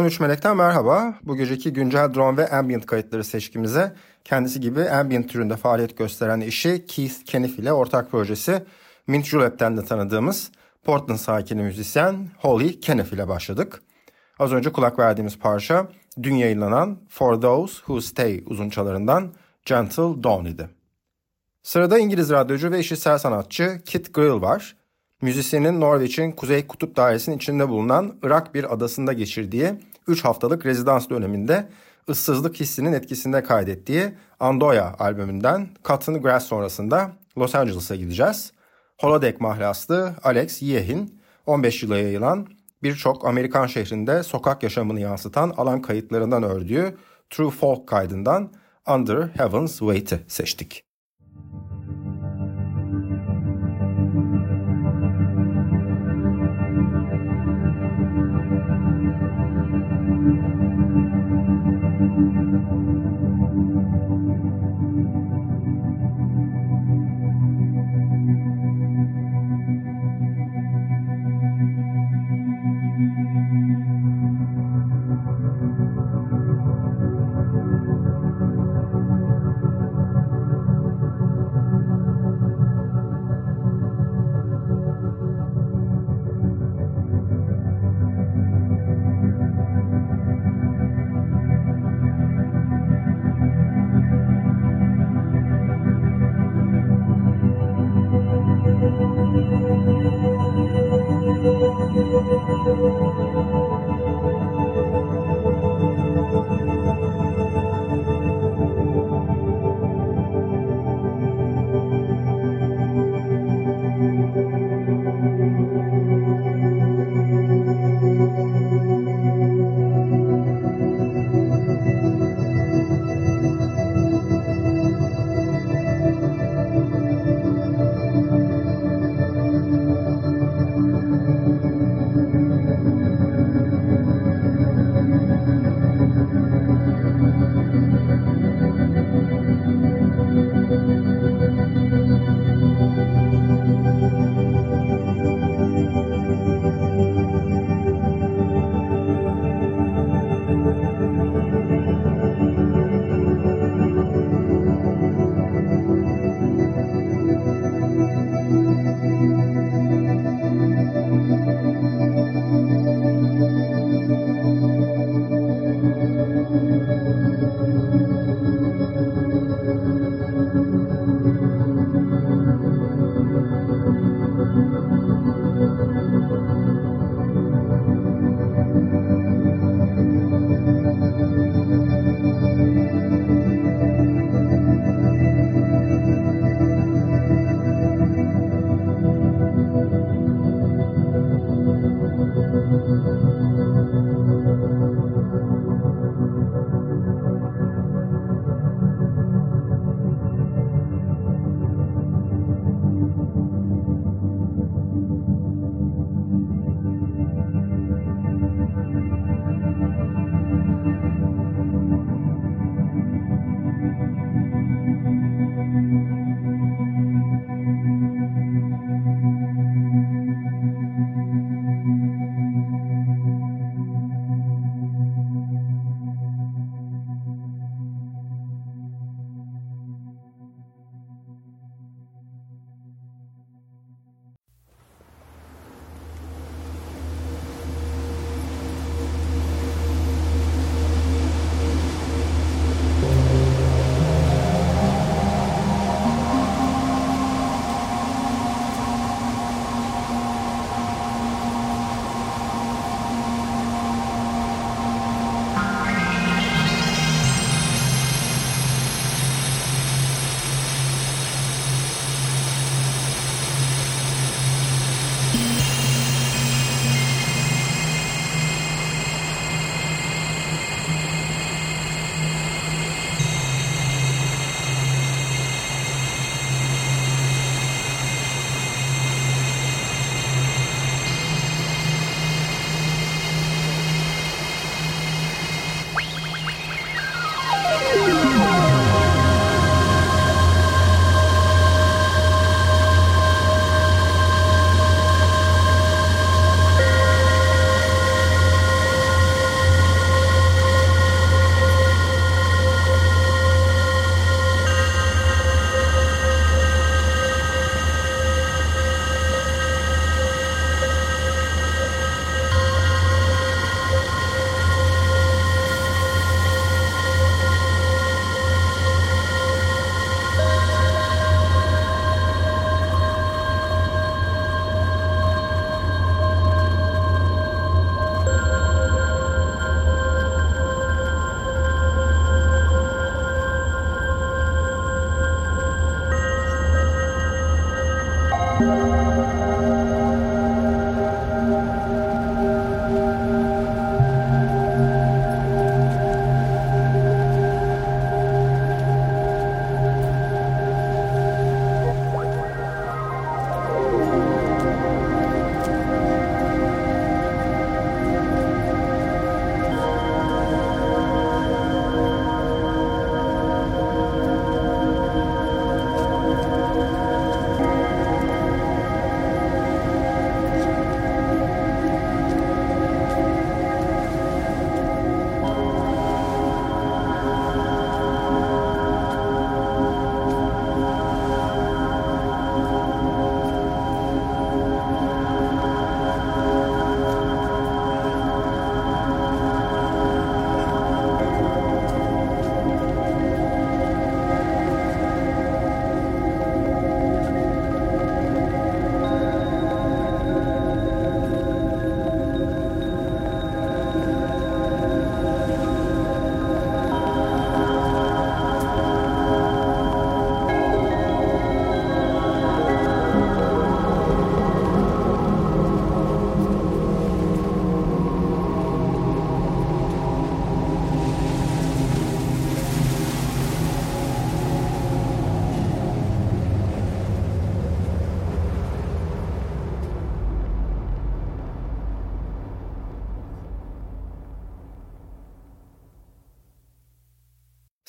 13 Melek'ten merhaba. Bu geceki güncel drone ve ambient kayıtları seçkimize kendisi gibi ambient türünde faaliyet gösteren işi Keith Keniff ile ortak projesi Mint Julep'ten de tanıdığımız Portland sakini müzisyen Holly Keniff ile başladık. Az önce kulak verdiğimiz parça dün yayınlanan For Those Who Stay uzunçalarından Gentle Dawn idi. Sırada İngiliz radyocu ve işitsel sanatçı Kit Grill var. müzisyenin Norveç'in Kuzey Kutup Dairesi'nin içinde bulunan Irak bir adasında geçirdiği 3 haftalık rezidans döneminde ıssızlık hissinin etkisinde kaydettiği Andoya albümünden Cotton Grass sonrasında Los Angeles'a gideceğiz. Holodeck mahlaslı Alex Yehin 15 yıla yayılan birçok Amerikan şehrinde sokak yaşamını yansıtan alan kayıtlarından ördüğü True Folk kaydından Under Heaven's Weight'i seçtik.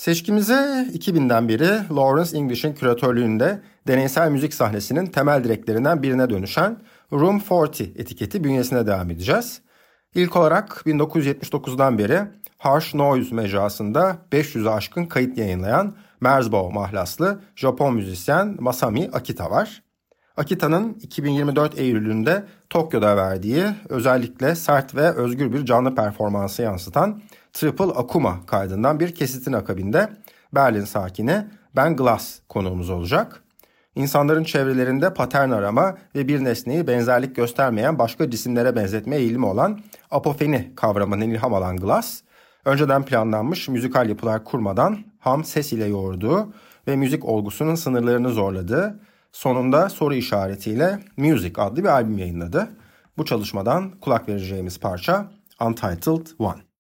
Seçkimize 2000'den beri Lawrence English'in küratörlüğünde deneysel müzik sahnesinin temel direklerinden birine dönüşen Room 40 etiketi bünyesine devam edeceğiz. İlk olarak 1979'dan beri Harsh Noise mecrasında 500'ü aşkın kayıt yayınlayan Merzbow mahlaslı Japon müzisyen Masami Akita var. Akita'nın 2024 Eylül'ünde Tokyo'da verdiği özellikle sert ve özgür bir canlı performansı yansıtan Triple Akuma kaydından bir kesitin akabinde Berlin sakini Ben Glass konuğumuz olacak. İnsanların çevrelerinde patern arama ve bir nesneyi benzerlik göstermeyen başka cisimlere benzetme eğilimi olan apofeni kavramını ilham alan Glass, önceden planlanmış müzikal yapılar kurmadan ham ses ile yoğurduğu ve müzik olgusunun sınırlarını zorladığı, sonunda soru işaretiyle Music adlı bir albüm yayınladı. Bu çalışmadan kulak vereceğimiz parça Untitled One.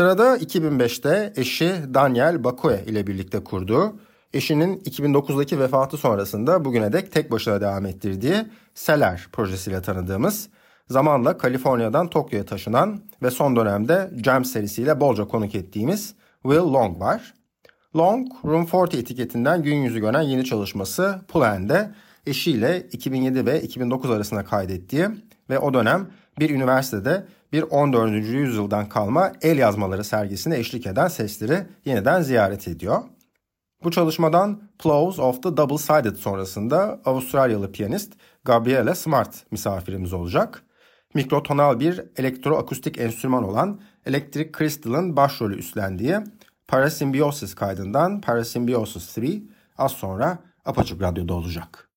Sırada 2005'te eşi Daniel Bakue ile birlikte kurduğu, eşinin 2009'daki vefatı sonrasında bugüne dek tek başına devam ettirdiği Seller projesiyle tanıdığımız, zamanla Kaliforniya'dan Tokyo'ya taşınan ve son dönemde Jam serisiyle bolca konuk ettiğimiz Will Long var. Long, Room 40 etiketinden gün yüzü gören yeni çalışması Pull'ende eşiyle 2007 ve 2009 arasında kaydettiği ve o dönem bir üniversitede bir 14. yüzyıldan kalma el yazmaları sergisine eşlik eden sesleri yeniden ziyaret ediyor. Bu çalışmadan Plows of the Double Sided sonrasında Avustralyalı piyanist Gabriele Smart misafirimiz olacak. Mikrotonal bir elektroakustik enstrüman olan Electric Crystal'ın başrolü üstlendiği Parasymbiosis kaydından Parasymbiosis 3 az sonra Apaçık Radyo'da olacak.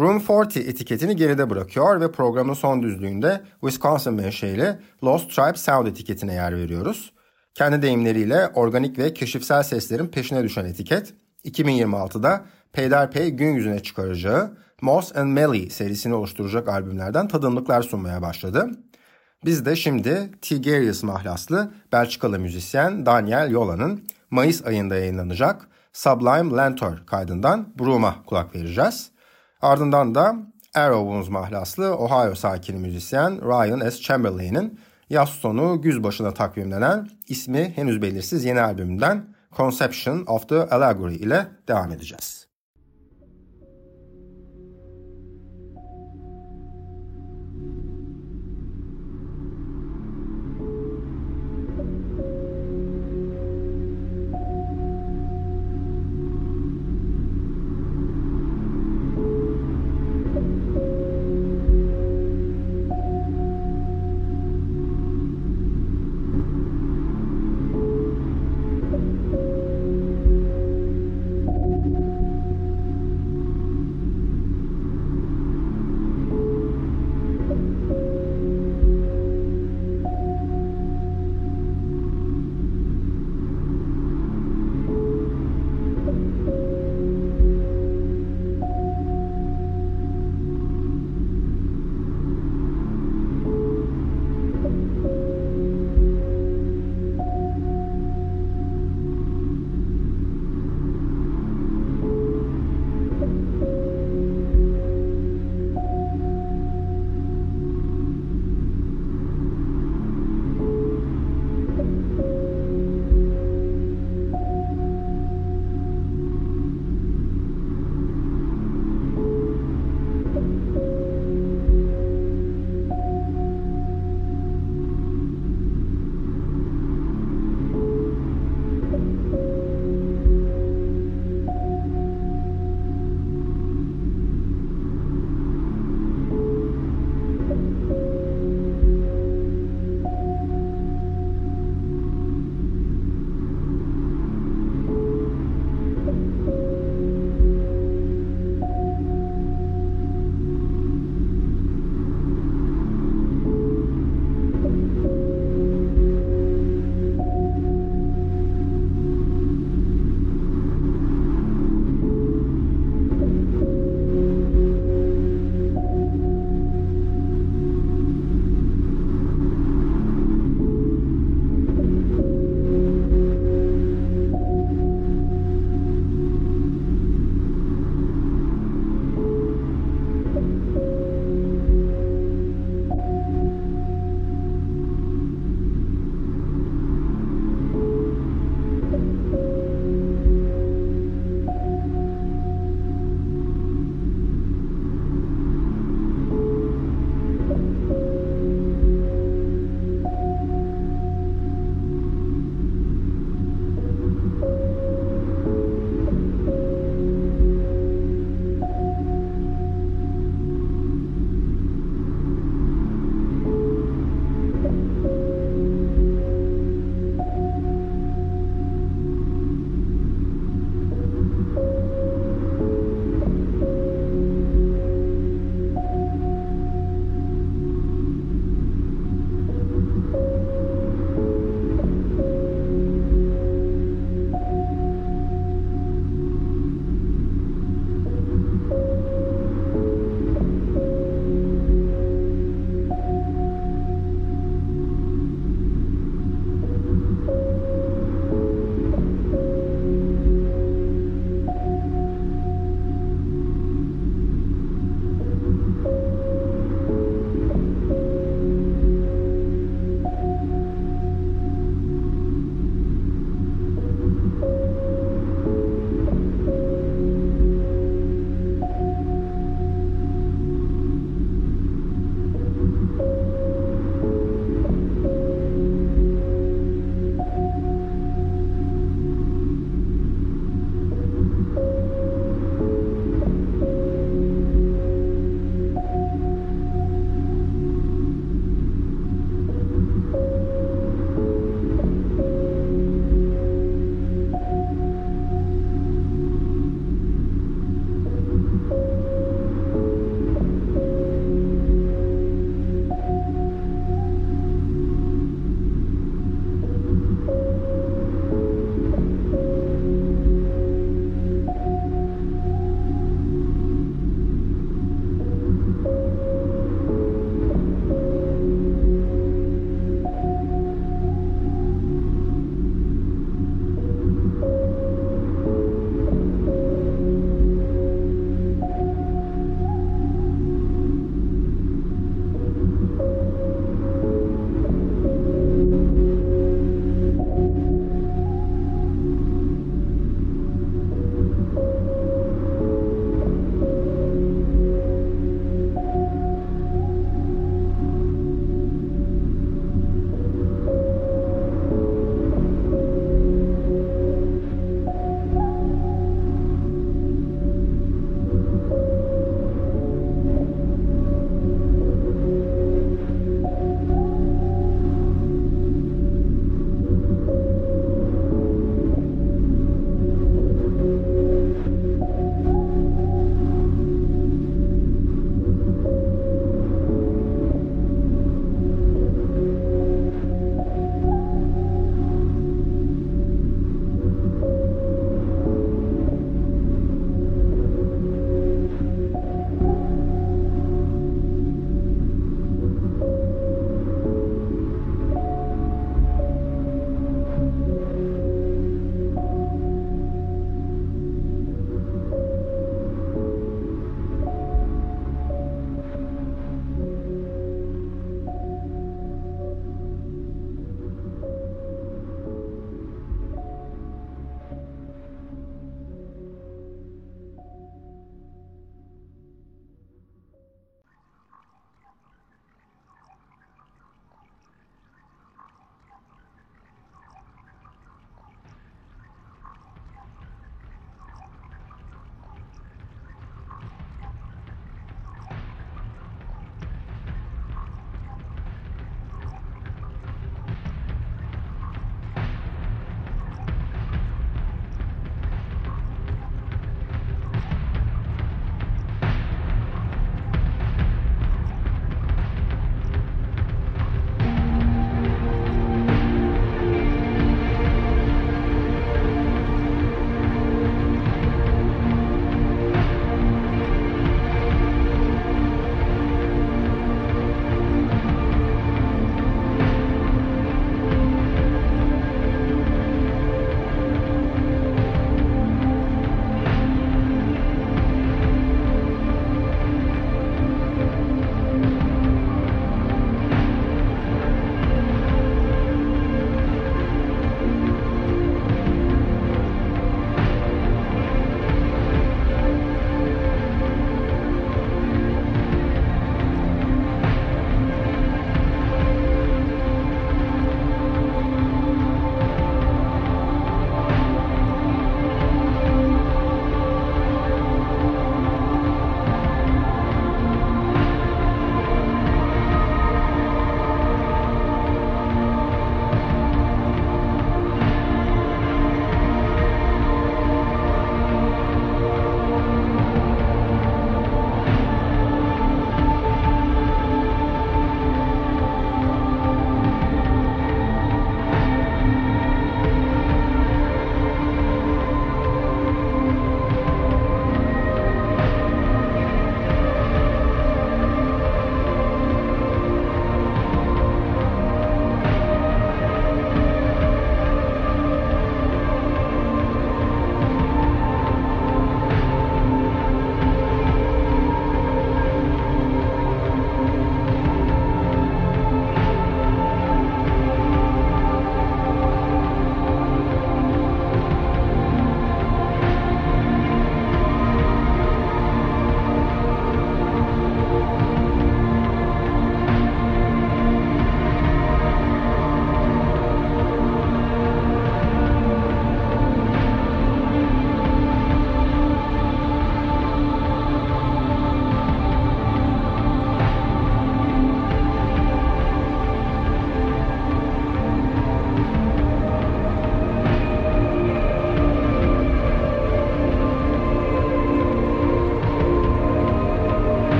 Room 40 etiketini geride bırakıyor ve programın son düzlüğünde Wisconsin menşeli Lost Tribe Sound etiketine yer veriyoruz. Kendi deyimleriyle organik ve keşifsel seslerin peşine düşen etiket, 2026'da peyderpey gün yüzüne çıkaracağı Moss and Melly serisini oluşturacak albümlerden tadımlıklar sunmaya başladı. Biz de şimdi Tigerius mahlaslı Belçikalı müzisyen Daniel Yola'nın Mayıs ayında yayınlanacak Sublime Lantern kaydından Broom'a kulak vereceğiz. Ardından da Arrowwounds mahlaslı Ohio sakini müzisyen Ryan S. Chamberlain'in yaz sonu güz başına takvimlenen ismi henüz belirsiz yeni albümünden Conception of the Allegory ile devam edeceğiz.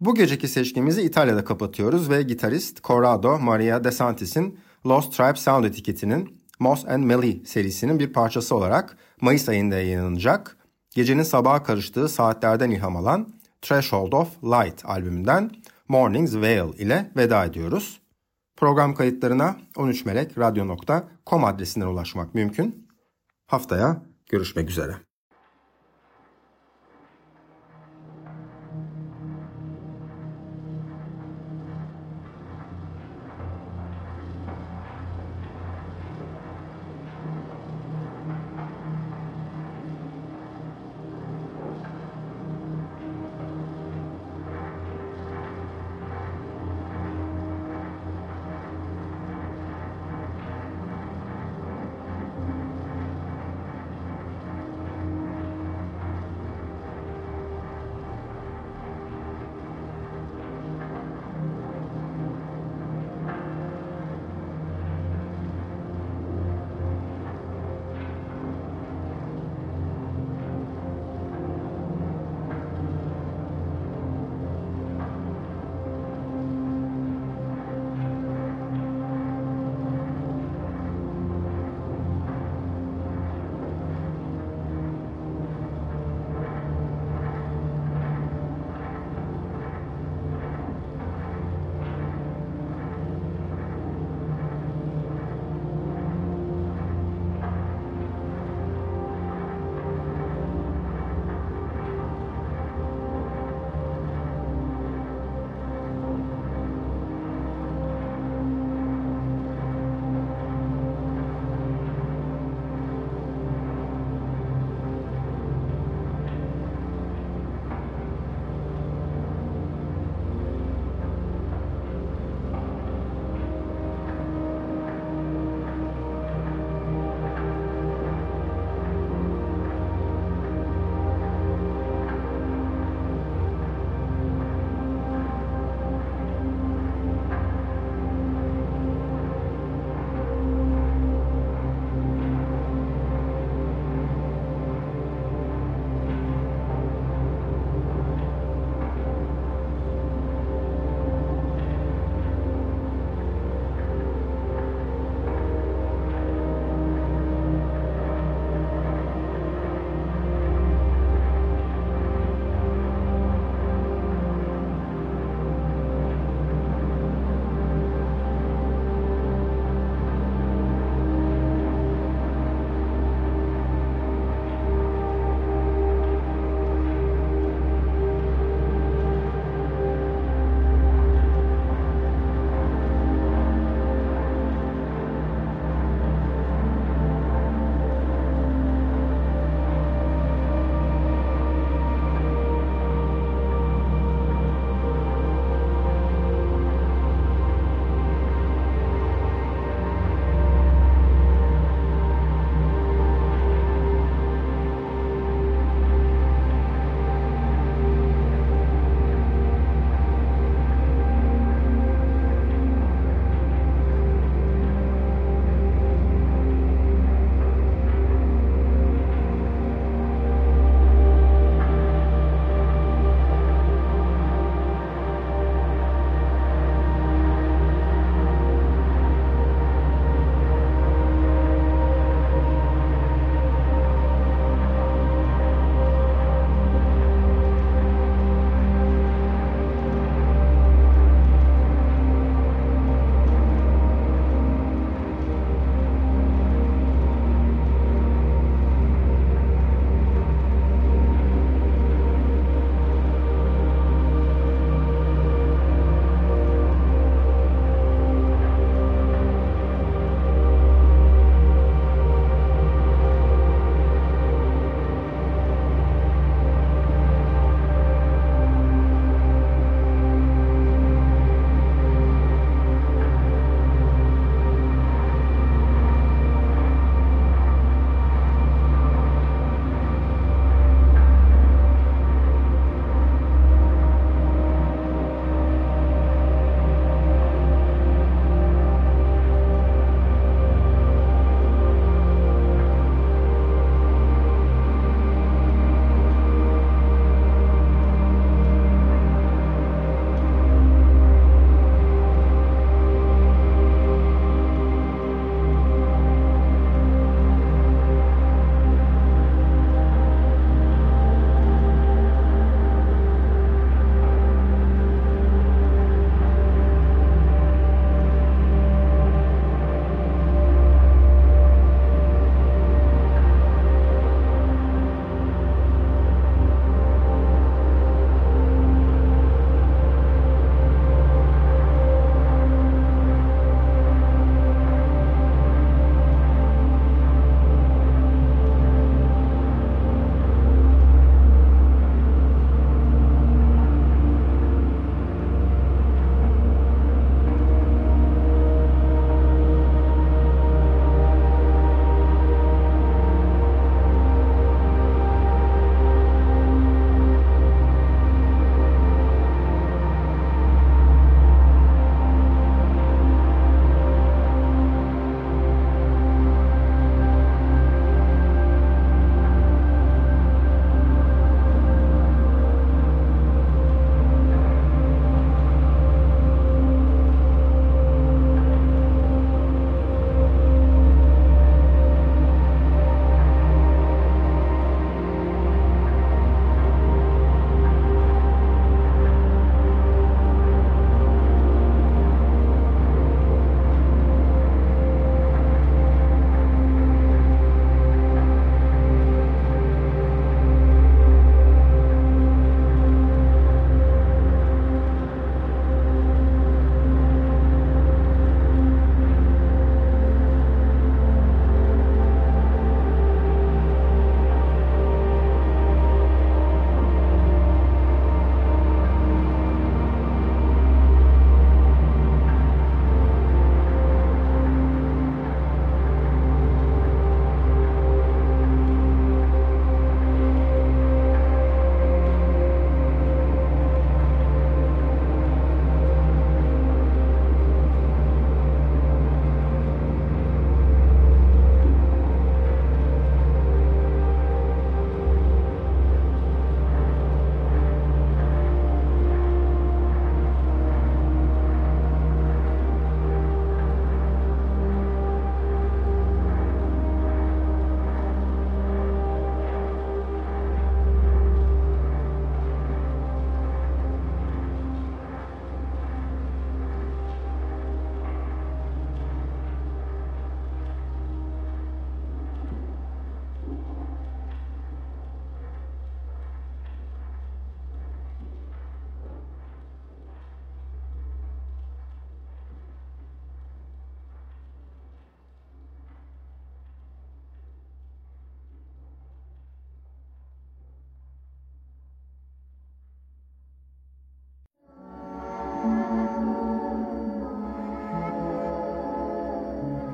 Bu geceki seçkimizi İtalya'da kapatıyoruz ve gitarist Corrado Maria De Santis'in Lost Tribe Sound etiketinin Moss and Melly serisinin bir parçası olarak Mayıs ayında yayınlanacak, gecenin sabaha karıştığı saatlerden ilham alan Threshold of Light albümünden Morning's Veil ile veda ediyoruz. Program kayıtlarına 13melekradyo.com adresinden ulaşmak mümkün. Haftaya görüşmek üzere.